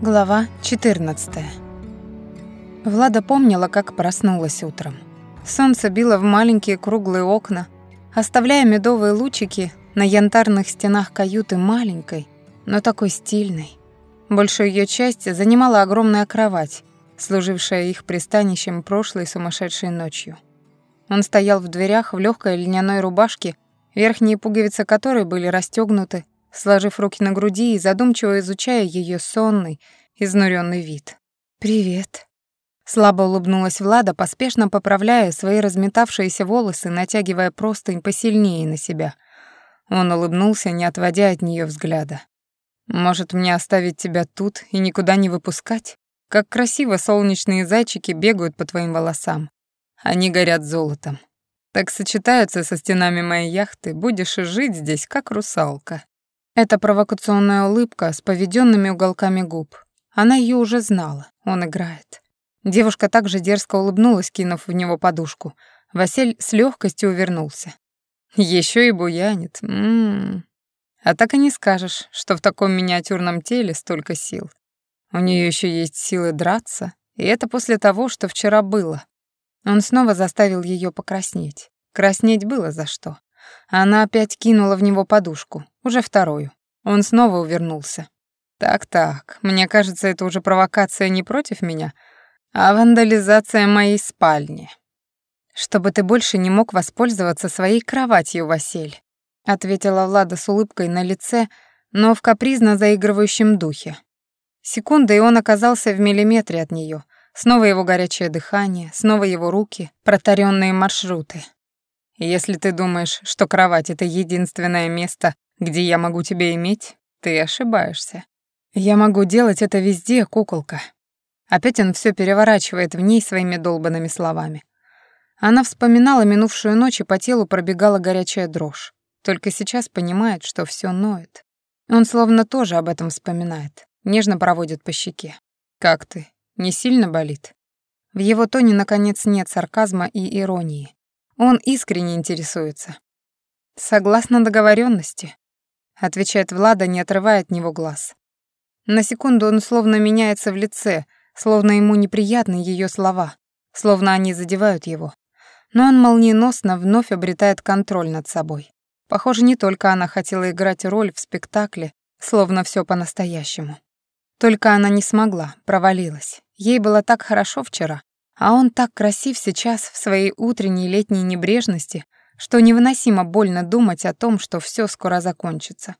Глава 14. Влада помнила, как проснулась утром. Солнце било в маленькие круглые окна, оставляя медовые лучики на янтарных стенах каюты маленькой, но такой стильной. Большую ее часть занимала огромная кровать, служившая их пристанищем прошлой сумасшедшей ночью. Он стоял в дверях в легкой льняной рубашке, верхние пуговицы которой были расстегнуты, сложив руки на груди и задумчиво изучая ее сонный, изнуренный вид. «Привет». Слабо улыбнулась Влада, поспешно поправляя свои разметавшиеся волосы, натягивая простынь посильнее на себя. Он улыбнулся, не отводя от нее взгляда. «Может, мне оставить тебя тут и никуда не выпускать? Как красиво солнечные зайчики бегают по твоим волосам. Они горят золотом. Так сочетаются со стенами моей яхты, будешь жить здесь, как русалка». Это провокационная улыбка с поведенными уголками губ. Она ее уже знала, он играет. Девушка также дерзко улыбнулась, кинув в него подушку. Василь с легкостью увернулся. Еще и буянит. М -м -м. А так и не скажешь, что в таком миниатюрном теле столько сил. У нее еще есть силы драться, и это после того, что вчера было. Он снова заставил ее покраснеть. Краснеть было за что. Она опять кинула в него подушку, уже вторую. Он снова увернулся. Так-так, мне кажется, это уже провокация не против меня, а вандализация моей спальни. Чтобы ты больше не мог воспользоваться своей кроватью, Василь, ответила Влада с улыбкой на лице, но в капризно заигрывающем духе. Секунда, и он оказался в миллиметре от нее. Снова его горячее дыхание, снова его руки, протаренные маршруты. Если ты думаешь, что кровать — это единственное место, где я могу тебя иметь, ты ошибаешься. Я могу делать это везде, куколка. Опять он все переворачивает в ней своими долбанными словами. Она вспоминала минувшую ночь, и по телу пробегала горячая дрожь. Только сейчас понимает, что все ноет. Он словно тоже об этом вспоминает. Нежно проводит по щеке. «Как ты? Не сильно болит?» В его тоне, наконец, нет сарказма и иронии. Он искренне интересуется. «Согласно договоренности, отвечает Влада, не отрывая от него глаз. На секунду он словно меняется в лице, словно ему неприятны ее слова, словно они задевают его. Но он молниеносно вновь обретает контроль над собой. Похоже, не только она хотела играть роль в спектакле, словно все по-настоящему. Только она не смогла, провалилась. Ей было так хорошо вчера, а он так красив сейчас в своей утренней летней небрежности, что невыносимо больно думать о том, что все скоро закончится.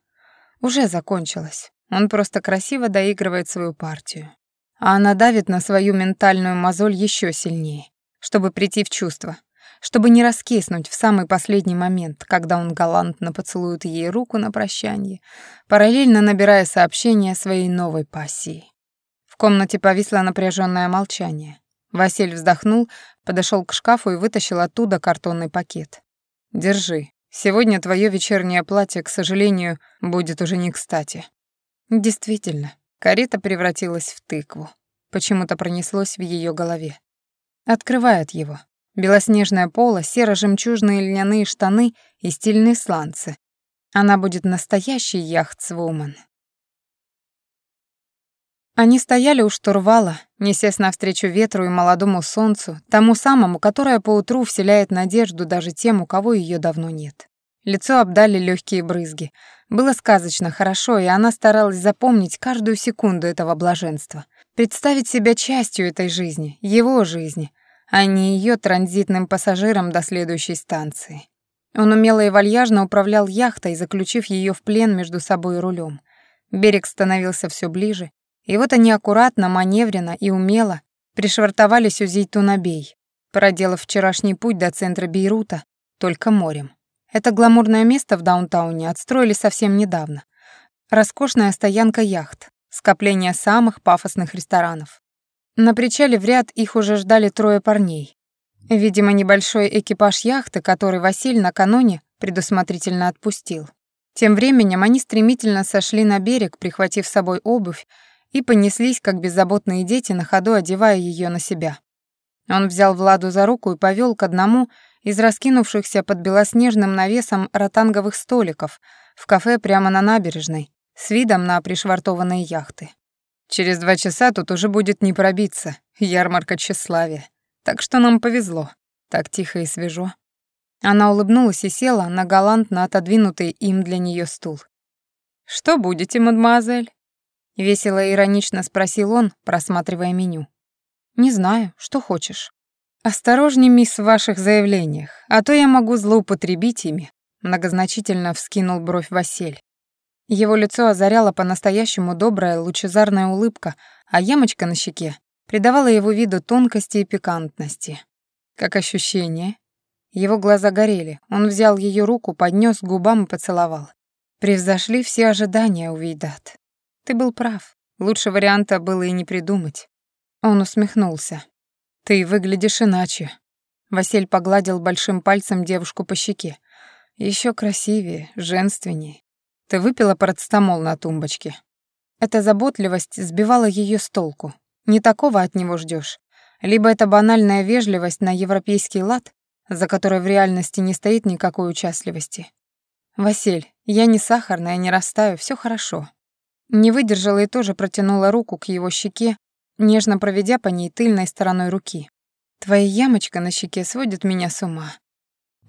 Уже закончилось. Он просто красиво доигрывает свою партию. А она давит на свою ментальную мозоль еще сильнее, чтобы прийти в чувство, чтобы не раскиснуть в самый последний момент, когда он галантно поцелует ей руку на прощание, параллельно набирая сообщение своей новой пассии. В комнате повисло напряженное молчание. Василь вздохнул, подошел к шкафу и вытащил оттуда картонный пакет. «Держи. Сегодня твое вечернее платье, к сожалению, будет уже не кстати». Действительно, карета превратилась в тыкву. Почему-то пронеслось в ее голове. Открывает его. Белоснежное поло, серо-жемчужные льняные штаны и стильные сланцы. Она будет настоящей яхтсвумен. Они стояли у штурвала, несясь навстречу ветру и молодому солнцу, тому самому, которое поутру вселяет надежду даже тем, у кого ее давно нет. Лицо обдали легкие брызги. Было сказочно хорошо, и она старалась запомнить каждую секунду этого блаженства. Представить себя частью этой жизни, его жизни, а не ее транзитным пассажиром до следующей станции. Он умело и вальяжно управлял яхтой, заключив ее в плен между собой и рулем. Берег становился все ближе, и вот они аккуратно, маневренно и умело пришвартовались у Зейтунабей, проделав вчерашний путь до центра Бейрута только морем. Это гламурное место в даунтауне отстроили совсем недавно. Роскошная стоянка яхт, скопление самых пафосных ресторанов. На причале в ряд их уже ждали трое парней. Видимо, небольшой экипаж яхты, который Василь накануне предусмотрительно отпустил. Тем временем они стремительно сошли на берег, прихватив с собой обувь и понеслись, как беззаботные дети, на ходу одевая ее на себя. Он взял Владу за руку и повел к одному из раскинувшихся под белоснежным навесом ротанговых столиков в кафе прямо на набережной с видом на пришвартованные яхты. Через два часа тут уже будет не пробиться, ярмарка тщеславия. Так что нам повезло. Так тихо и свежо. Она улыбнулась и села на галантно отодвинутый им для нее стул. «Что будете, мадемуазель?» Весело и иронично спросил он, просматривая меню. «Не знаю, что хочешь». «Осторожней, мисс, в ваших заявлениях, а то я могу злоупотребить ими», многозначительно вскинул бровь Василь. Его лицо озаряла по-настоящему добрая лучезарная улыбка, а ямочка на щеке придавала его виду тонкости и пикантности. Как ощущение? Его глаза горели. Он взял ее руку, поднес к губам и поцеловал. Превзошли все ожидания, увидат. Ты был прав. Лучше варианта было и не придумать. Он усмехнулся. Ты выглядишь иначе. Василь погладил большим пальцем девушку по щеке. Еще красивее, женственнее. Ты выпила парацетамол на тумбочке. Эта заботливость сбивала ее с толку. Не такого от него ждешь. Либо это банальная вежливость на европейский лад, за которой в реальности не стоит никакой участливости. «Василь, я не сахарная, не растаю, все хорошо». Не выдержала и тоже протянула руку к его щеке, нежно проведя по ней тыльной стороной руки. «Твоя ямочка на щеке сводит меня с ума».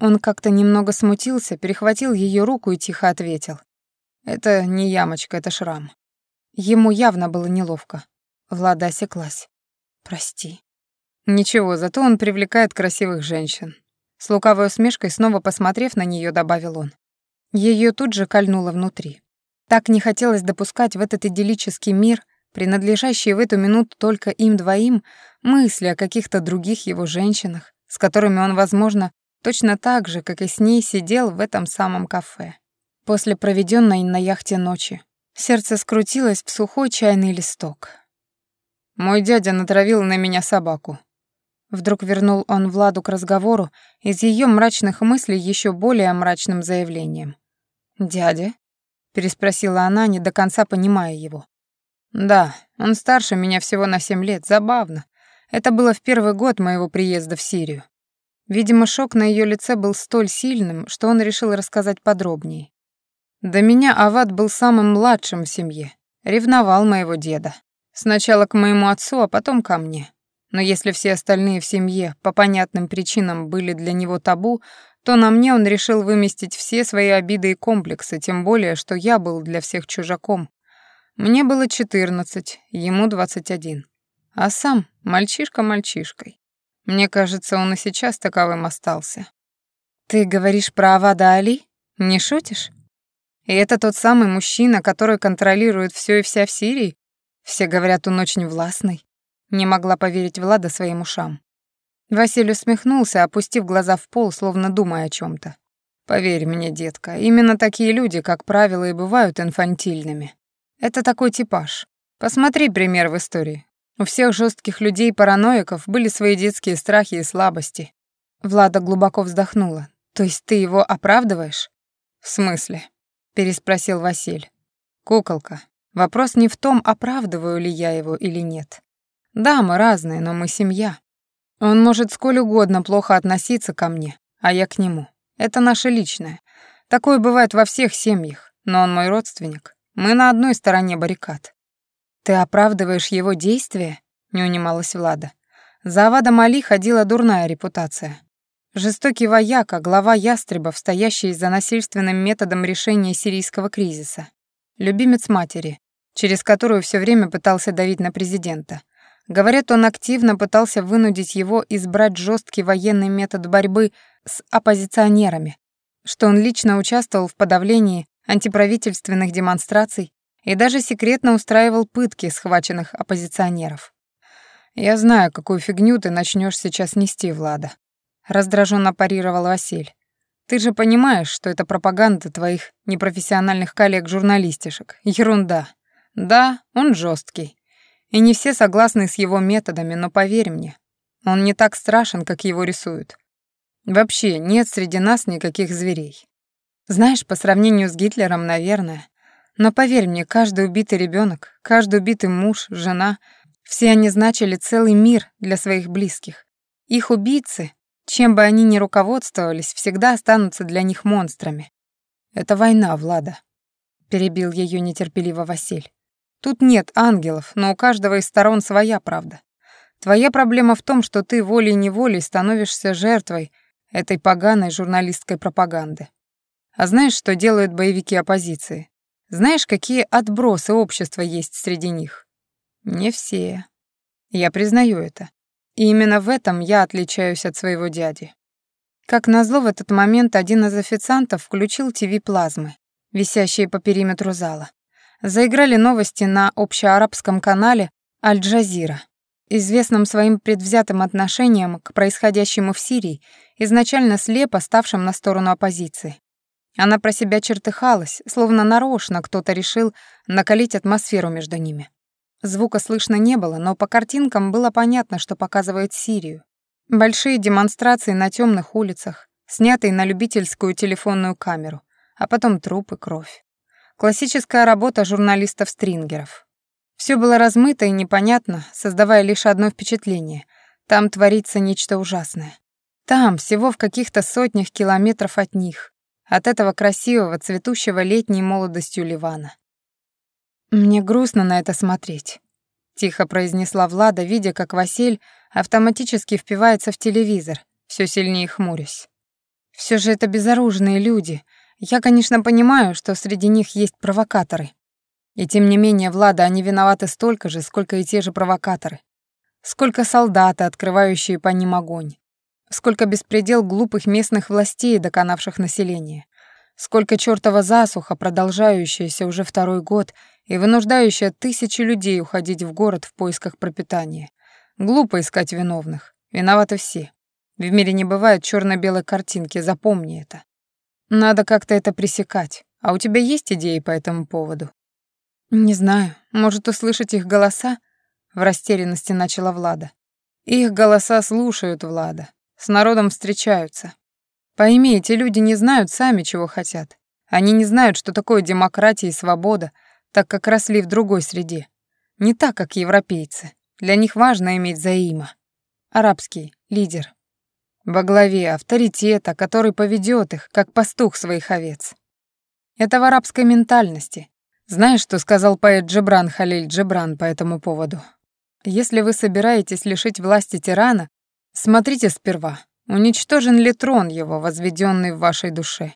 Он как-то немного смутился, перехватил ее руку и тихо ответил. Это не ямочка, это шрам. Ему явно было неловко. Влада осеклась. Прости. Ничего, зато он привлекает красивых женщин. С лукавой усмешкой, снова посмотрев на нее, добавил он. Ее тут же кольнуло внутри. Так не хотелось допускать в этот идиллический мир, принадлежащий в эту минуту только им двоим, мысли о каких-то других его женщинах, с которыми он, возможно, точно так же, как и с ней, сидел в этом самом кафе после проведенной на яхте ночи. Сердце скрутилось в сухой чайный листок. Мой дядя натравил на меня собаку. Вдруг вернул он Владу к разговору из ее мрачных мыслей еще более мрачным заявлением. «Дядя?» — переспросила она, не до конца понимая его. «Да, он старше меня всего на семь лет, забавно. Это было в первый год моего приезда в Сирию. Видимо, шок на ее лице был столь сильным, что он решил рассказать подробнее. До меня Ават был самым младшим в семье. Ревновал моего деда. Сначала к моему отцу, а потом ко мне. Но если все остальные в семье по понятным причинам были для него табу, то на мне он решил выместить все свои обиды и комплексы, тем более, что я был для всех чужаком. Мне было 14, ему 21. А сам мальчишка мальчишкой. Мне кажется, он и сейчас таковым остался. «Ты говоришь про Авада Али? Не шутишь?» И это тот самый мужчина, который контролирует все и вся в Сирии? Все говорят, он очень властный. Не могла поверить Влада своим ушам. Василий усмехнулся, опустив глаза в пол, словно думая о чем то Поверь мне, детка, именно такие люди, как правило, и бывают инфантильными. Это такой типаж. Посмотри пример в истории. У всех жестких людей-параноиков были свои детские страхи и слабости. Влада глубоко вздохнула. То есть ты его оправдываешь? В смысле? переспросил Василь. Куколка, вопрос не в том, оправдываю ли я его или нет. Да, мы разные, но мы семья. Он может сколь угодно плохо относиться ко мне, а я к нему. Это наше личное. Такое бывает во всех семьях, но он мой родственник. Мы на одной стороне баррикад. Ты оправдываешь его действия? Не унималась Влада. За Авадом Али ходила дурная репутация. Жестокий вояка, глава ястребов, стоящий за насильственным методом решения сирийского кризиса. Любимец матери, через которую все время пытался давить на президента. Говорят, он активно пытался вынудить его избрать жесткий военный метод борьбы с оппозиционерами, что он лично участвовал в подавлении антиправительственных демонстраций и даже секретно устраивал пытки схваченных оппозиционеров. Я знаю, какую фигню ты начнешь сейчас нести, Влада раздраженно парировал Василь. Ты же понимаешь, что это пропаганда твоих непрофессиональных коллег-журналистишек. Ерунда. Да, он жесткий. И не все согласны с его методами, но поверь мне, он не так страшен, как его рисуют. Вообще нет среди нас никаких зверей. Знаешь, по сравнению с Гитлером, наверное. Но поверь мне, каждый убитый ребенок, каждый убитый муж, жена, все они значили целый мир для своих близких. Их убийцы чем бы они ни руководствовались, всегда останутся для них монстрами. Это война, Влада, перебил ее нетерпеливо Василь. Тут нет ангелов, но у каждого из сторон своя правда. Твоя проблема в том, что ты волей-неволей становишься жертвой этой поганой журналистской пропаганды. А знаешь, что делают боевики оппозиции? Знаешь, какие отбросы общества есть среди них? Не все. Я признаю это. И именно в этом я отличаюсь от своего дяди. Как назло, в этот момент один из официантов включил ТВ-плазмы, висящие по периметру зала. Заиграли новости на общеарабском канале «Аль-Джазира», известном своим предвзятым отношением к происходящему в Сирии, изначально слепо ставшим на сторону оппозиции. Она про себя чертыхалась, словно нарочно кто-то решил накалить атмосферу между ними. Звука слышно не было, но по картинкам было понятно, что показывает Сирию. Большие демонстрации на темных улицах, снятые на любительскую телефонную камеру, а потом труп и кровь. Классическая работа журналистов-стрингеров. Все было размыто и непонятно, создавая лишь одно впечатление. Там творится нечто ужасное. Там, всего в каких-то сотнях километров от них, от этого красивого, цветущего летней молодостью Ливана. «Мне грустно на это смотреть», — тихо произнесла Влада, видя, как Василь автоматически впивается в телевизор, все сильнее хмурясь. Все же это безоружные люди. Я, конечно, понимаю, что среди них есть провокаторы. И тем не менее, Влада, они виноваты столько же, сколько и те же провокаторы. Сколько солдаты, открывающие по ним огонь. Сколько беспредел глупых местных властей, доконавших население. Сколько чёртова засуха, продолжающаяся уже второй год и вынуждающая тысячи людей уходить в город в поисках пропитания. Глупо искать виновных. Виноваты все. В мире не бывает чёрно-белой картинки, запомни это. Надо как-то это пресекать. А у тебя есть идеи по этому поводу? Не знаю. Может, услышать их голоса? В растерянности начала Влада. Их голоса слушают Влада. С народом встречаются. Пойми, эти люди не знают сами, чего хотят. Они не знают, что такое демократия и свобода, так как росли в другой среде. Не так, как европейцы. Для них важно иметь заима. Арабский лидер. Во главе авторитета, который поведет их, как пастух своих овец. Это в арабской ментальности. Знаешь, что сказал поэт Джебран Халиль Джебран по этому поводу? Если вы собираетесь лишить власти тирана, смотрите сперва, Уничтожен ли трон его, возведенный в вашей душе?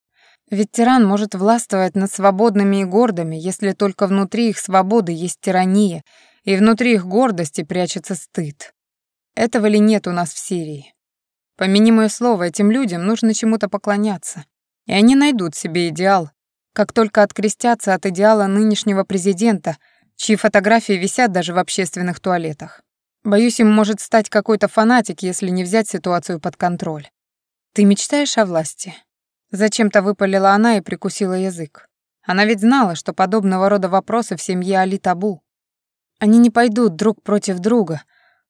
Ведь тиран может властвовать над свободными и гордыми, если только внутри их свободы есть тирания, и внутри их гордости прячется стыд. Этого ли нет у нас в Сирии? Помяни мое слово, этим людям нужно чему-то поклоняться. И они найдут себе идеал, как только открестятся от идеала нынешнего президента, чьи фотографии висят даже в общественных туалетах. Боюсь, им может стать какой-то фанатик, если не взять ситуацию под контроль. Ты мечтаешь о власти? Зачем-то выпалила она и прикусила язык. Она ведь знала, что подобного рода вопросы в семье Али табу. Они не пойдут друг против друга,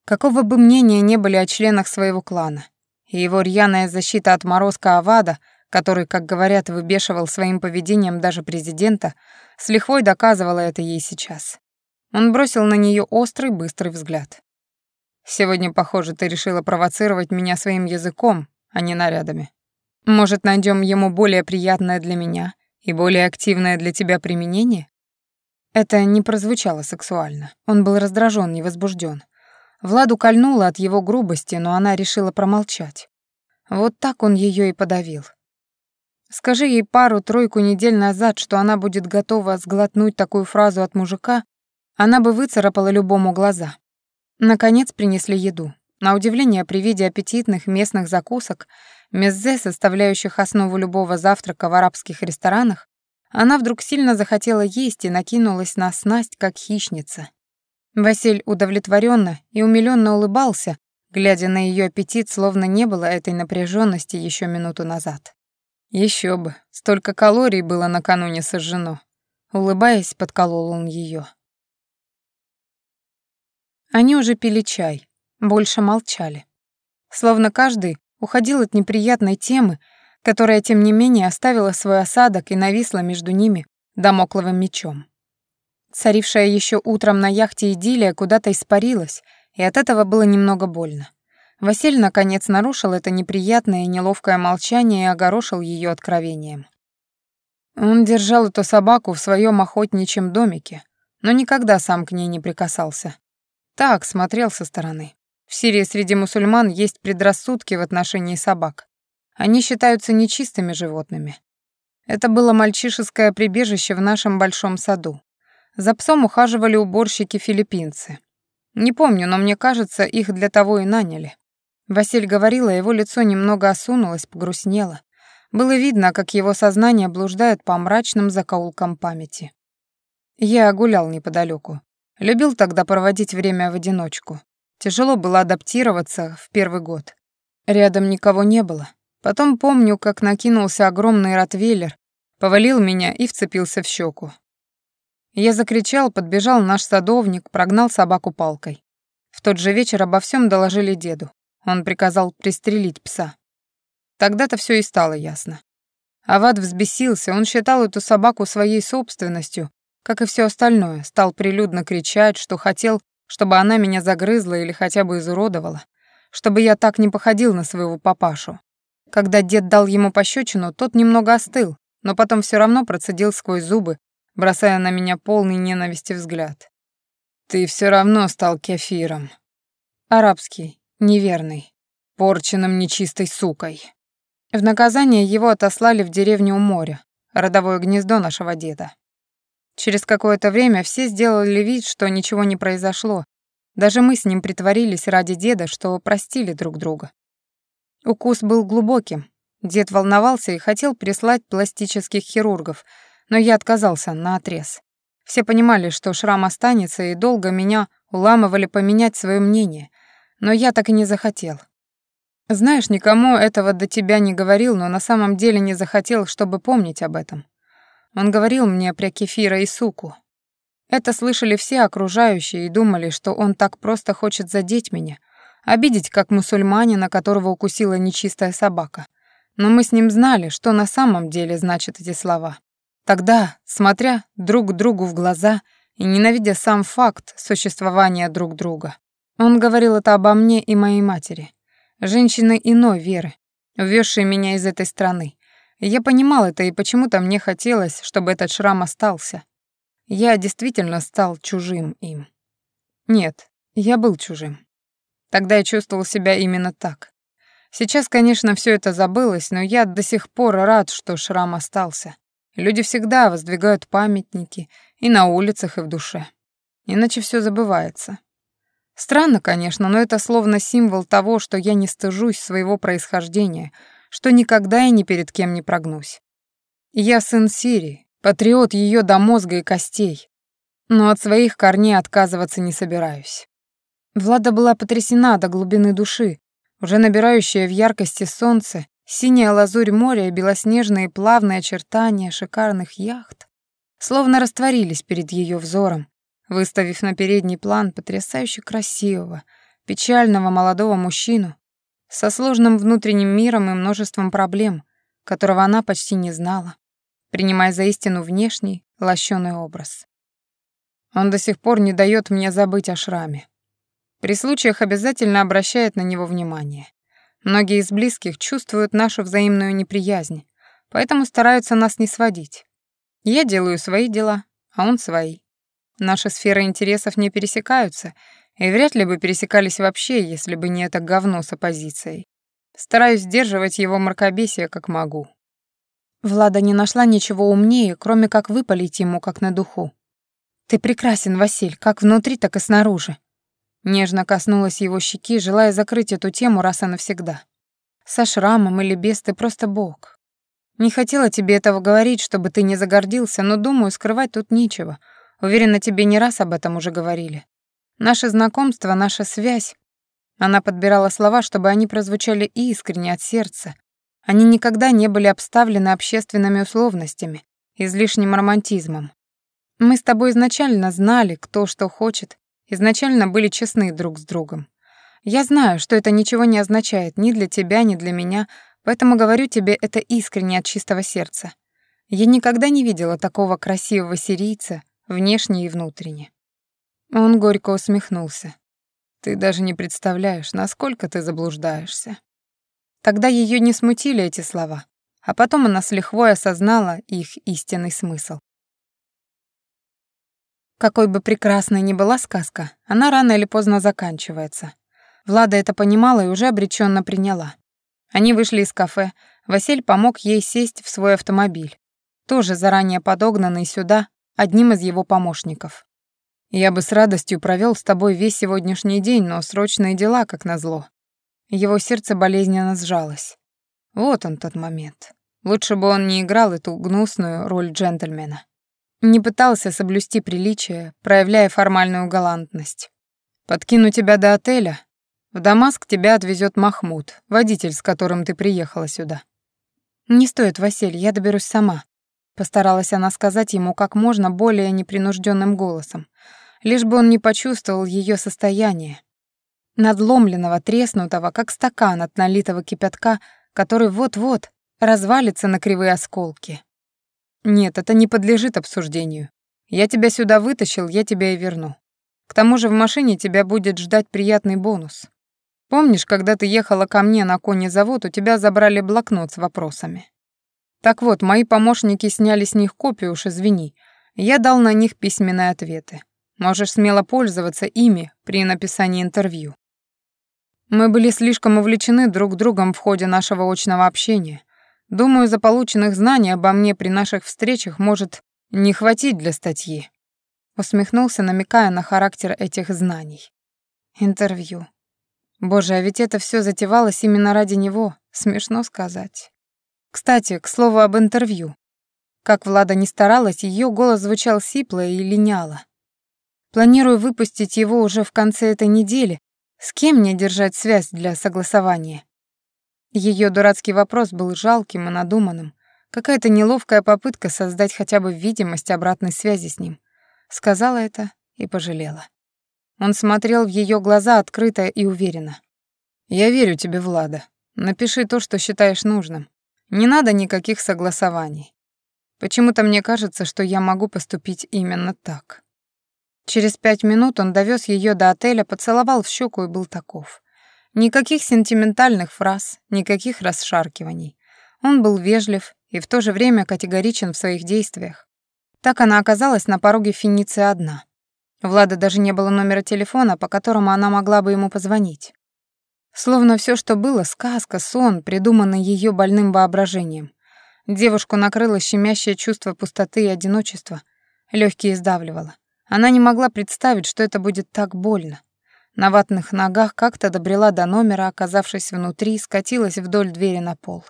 какого бы мнения не были о членах своего клана. И его рьяная защита от морозка Авада, который, как говорят, выбешивал своим поведением даже президента, с лихвой доказывала это ей сейчас. Он бросил на нее острый, быстрый взгляд. Сегодня, похоже, ты решила провоцировать меня своим языком, а не нарядами. Может, найдем ему более приятное для меня и более активное для тебя применение? Это не прозвучало сексуально. Он был раздражен и возбужден. Владу кольнуло от его грубости, но она решила промолчать. Вот так он ее и подавил. Скажи ей пару-тройку недель назад, что она будет готова сглотнуть такую фразу от мужика, она бы выцарапала любому глаза. Наконец принесли еду. На удивление, при виде аппетитных местных закусок, меззе, составляющих основу любого завтрака в арабских ресторанах, она вдруг сильно захотела есть и накинулась на снасть, как хищница. Василь удовлетворенно и умилённо улыбался, глядя на ее аппетит, словно не было этой напряженности еще минуту назад. Еще бы, столько калорий было накануне сожжено. Улыбаясь, подколол он ее. Они уже пили чай, больше молчали. Словно каждый уходил от неприятной темы, которая, тем не менее, оставила свой осадок и нависла между ними домокловым мечом. Царившая еще утром на яхте идиллия куда-то испарилась, и от этого было немного больно. Василь, наконец, нарушил это неприятное и неловкое молчание и огорошил ее откровением. Он держал эту собаку в своем охотничьем домике, но никогда сам к ней не прикасался. Так, смотрел со стороны. В Сирии среди мусульман есть предрассудки в отношении собак. Они считаются нечистыми животными. Это было мальчишеское прибежище в нашем большом саду. За псом ухаживали уборщики-филиппинцы. Не помню, но мне кажется, их для того и наняли. Василь говорила, его лицо немного осунулось, погрустнело. Было видно, как его сознание блуждает по мрачным закоулкам памяти. Я гулял неподалеку. Любил тогда проводить время в одиночку. Тяжело было адаптироваться в первый год. Рядом никого не было. Потом помню, как накинулся огромный ротвейлер, повалил меня и вцепился в щеку. Я закричал, подбежал наш садовник, прогнал собаку палкой. В тот же вечер обо всем доложили деду. Он приказал пристрелить пса. Тогда-то все и стало ясно. Авад взбесился, он считал эту собаку своей собственностью, как и все остальное, стал прилюдно кричать, что хотел, чтобы она меня загрызла или хотя бы изуродовала, чтобы я так не походил на своего папашу. Когда дед дал ему пощечину, тот немного остыл, но потом все равно процедил сквозь зубы, бросая на меня полный ненависти взгляд. «Ты все равно стал кефиром». Арабский, неверный, порченным нечистой сукой. В наказание его отослали в деревню у моря, родовое гнездо нашего деда. Через какое-то время все сделали вид, что ничего не произошло. Даже мы с ним притворились ради деда, что простили друг друга. Укус был глубоким. Дед волновался и хотел прислать пластических хирургов, но я отказался на отрез. Все понимали, что шрам останется, и долго меня уламывали поменять свое мнение, но я так и не захотел. Знаешь, никому этого до тебя не говорил, но на самом деле не захотел, чтобы помнить об этом. Он говорил мне про кефира и суку. Это слышали все окружающие и думали, что он так просто хочет задеть меня, обидеть как мусульманина, которого укусила нечистая собака. Но мы с ним знали, что на самом деле значат эти слова. Тогда, смотря друг другу в глаза и ненавидя сам факт существования друг друга, он говорил это обо мне и моей матери, женщины иной веры, увезшей меня из этой страны, я понимал это, и почему-то мне хотелось, чтобы этот шрам остался. Я действительно стал чужим им. Нет, я был чужим. Тогда я чувствовал себя именно так. Сейчас, конечно, все это забылось, но я до сих пор рад, что шрам остался. Люди всегда воздвигают памятники и на улицах, и в душе. Иначе все забывается. Странно, конечно, но это словно символ того, что я не стыжусь своего происхождения — что никогда и ни перед кем не прогнусь. Я сын Сирии, патриот ее до мозга и костей, но от своих корней отказываться не собираюсь. Влада была потрясена до глубины души, уже набирающая в яркости солнце, синяя лазурь моря и белоснежные плавные очертания шикарных яхт словно растворились перед ее взором, выставив на передний план потрясающе красивого, печального молодого мужчину со сложным внутренним миром и множеством проблем, которого она почти не знала, принимая за истину внешний, лощеный образ. Он до сих пор не дает мне забыть о шраме. При случаях обязательно обращает на него внимание. Многие из близких чувствуют нашу взаимную неприязнь, поэтому стараются нас не сводить. Я делаю свои дела, а он свои. Наши сферы интересов не пересекаются, и вряд ли бы пересекались вообще, если бы не это говно с оппозицией. Стараюсь сдерживать его мракобесие как могу. Влада не нашла ничего умнее, кроме как выпалить ему как на духу. «Ты прекрасен, Василь, как внутри, так и снаружи». Нежно коснулась его щеки, желая закрыть эту тему раз и навсегда. «Со шрамом или без, ты просто бог. Не хотела тебе этого говорить, чтобы ты не загордился, но, думаю, скрывать тут нечего. Уверена, тебе не раз об этом уже говорили. Наше знакомство, наша связь. Она подбирала слова, чтобы они прозвучали искренне от сердца. Они никогда не были обставлены общественными условностями, излишним романтизмом. Мы с тобой изначально знали, кто что хочет, изначально были честны друг с другом. Я знаю, что это ничего не означает ни для тебя, ни для меня, поэтому говорю тебе это искренне от чистого сердца. Я никогда не видела такого красивого сирийца, внешне и внутренне. Он горько усмехнулся. Ты даже не представляешь, насколько ты заблуждаешься. Тогда ее не смутили эти слова, а потом она с лихвой осознала их истинный смысл. Какой бы прекрасной ни была сказка, она рано или поздно заканчивается. Влада это понимала и уже обреченно приняла. Они вышли из кафе, Василь помог ей сесть в свой автомобиль, тоже заранее подогнанный сюда одним из его помощников. «Я бы с радостью провел с тобой весь сегодняшний день, но срочные дела, как назло». Его сердце болезненно сжалось. Вот он тот момент. Лучше бы он не играл эту гнусную роль джентльмена. Не пытался соблюсти приличие, проявляя формальную галантность. «Подкину тебя до отеля. В Дамаск тебя отвезет Махмуд, водитель, с которым ты приехала сюда». «Не стоит, Василий, я доберусь сама», — постаралась она сказать ему как можно более непринужденным голосом, лишь бы он не почувствовал ее состояние. Надломленного, треснутого, как стакан от налитого кипятка, который вот-вот развалится на кривые осколки. Нет, это не подлежит обсуждению. Я тебя сюда вытащил, я тебя и верну. К тому же в машине тебя будет ждать приятный бонус. Помнишь, когда ты ехала ко мне на конезавод, у тебя забрали блокнот с вопросами? Так вот, мои помощники сняли с них копию, уж извини. Я дал на них письменные ответы. Можешь смело пользоваться ими при написании интервью. Мы были слишком увлечены друг другом в ходе нашего очного общения. Думаю, за полученных знаний обо мне при наших встречах может не хватить для статьи. Усмехнулся, намекая на характер этих знаний. Интервью. Боже, а ведь это все затевалось именно ради него. Смешно сказать. Кстати, к слову об интервью. Как Влада не старалась, ее голос звучал сипло и линяло. Планирую выпустить его уже в конце этой недели. С кем мне держать связь для согласования? Ее дурацкий вопрос был жалким и надуманным. Какая-то неловкая попытка создать хотя бы видимость обратной связи с ним. Сказала это и пожалела. Он смотрел в ее глаза открыто и уверенно. «Я верю тебе, Влада. Напиши то, что считаешь нужным. Не надо никаких согласований. Почему-то мне кажется, что я могу поступить именно так». Через пять минут он довез ее до отеля, поцеловал в щеку и был таков. Никаких сентиментальных фраз, никаких расшаркиваний. Он был вежлив и в то же время категоричен в своих действиях. Так она оказалась на пороге Финиции одна. Влада даже не было номера телефона, по которому она могла бы ему позвонить. Словно все, что было, сказка, сон, придуманный ее больным воображением. Девушку накрыло щемящее чувство пустоты и одиночества. Легкие сдавливало. Она не могла представить, что это будет так больно. На ватных ногах как-то добрела до номера, оказавшись внутри, скатилась вдоль двери на пол.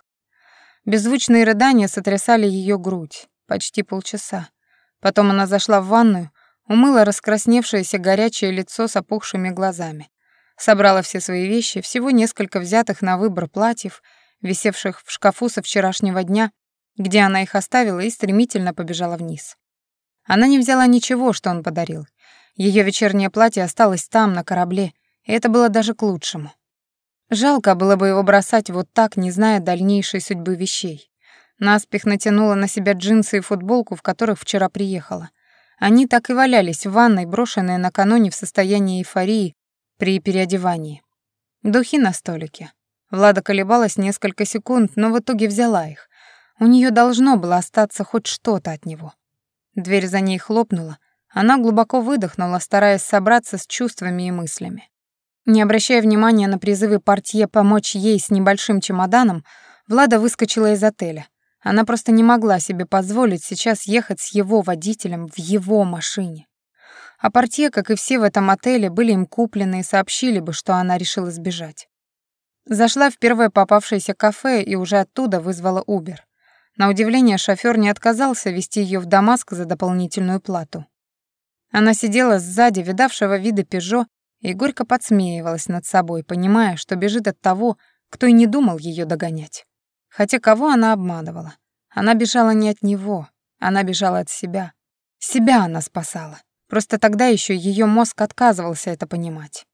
Беззвучные рыдания сотрясали ее грудь. Почти полчаса. Потом она зашла в ванную, умыла раскрасневшееся горячее лицо с опухшими глазами. Собрала все свои вещи, всего несколько взятых на выбор платьев, висевших в шкафу со вчерашнего дня, где она их оставила и стремительно побежала вниз. Она не взяла ничего, что он подарил, ее вечернее платье осталось там, на корабле, и это было даже к лучшему. Жалко было бы его бросать вот так, не зная дальнейшей судьбы вещей. Наспех натянула на себя джинсы и футболку, в которых вчера приехала. Они так и валялись в ванной, брошенные накануне в состоянии эйфории при переодевании. Духи на столике. Влада колебалась несколько секунд, но в итоге взяла их. У нее должно было остаться хоть что-то от него. Дверь за ней хлопнула, она глубоко выдохнула, стараясь собраться с чувствами и мыслями. Не обращая внимания на призывы портье помочь ей с небольшим чемоданом, Влада выскочила из отеля. Она просто не могла себе позволить сейчас ехать с его водителем в его машине. А портье, как и все в этом отеле, были им куплены и сообщили бы, что она решила сбежать. Зашла в первое попавшееся кафе и уже оттуда вызвала Uber. На удивление шофёр не отказался вести её в Дамаск за дополнительную плату. Она сидела сзади видавшего вида Пежо и горько подсмеивалась над собой, понимая, что бежит от того, кто и не думал ее догонять. Хотя кого она обманывала? Она бежала не от него, она бежала от себя. Себя она спасала. Просто тогда еще ее мозг отказывался это понимать.